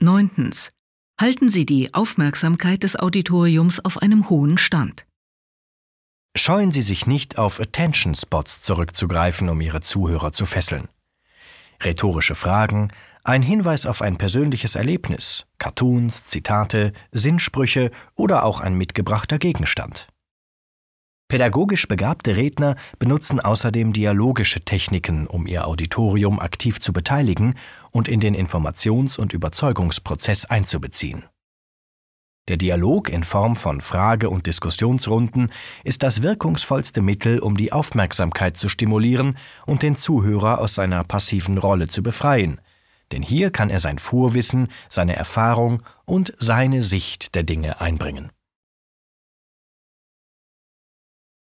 9. Halten Sie die Aufmerksamkeit des Auditoriums auf einem hohen Stand. Scheuen Sie sich nicht auf Attention Spots zurückzugreifen, um Ihre Zuhörer zu fesseln. Rhetorische Fragen, ein Hinweis auf ein persönliches Erlebnis, Cartoons, Zitate, Sinnsprüche oder auch ein mitgebrachter Gegenstand. Pädagogisch begabte Redner benutzen außerdem dialogische Techniken, um ihr Auditorium aktiv zu beteiligen und in den Informations- und Überzeugungsprozess einzubeziehen. Der Dialog in Form von Frage- und Diskussionsrunden ist das wirkungsvollste Mittel, um die Aufmerksamkeit zu stimulieren und den Zuhörer aus seiner passiven Rolle zu befreien, denn hier kann er sein Vorwissen, seine Erfahrung und seine Sicht der Dinge einbringen.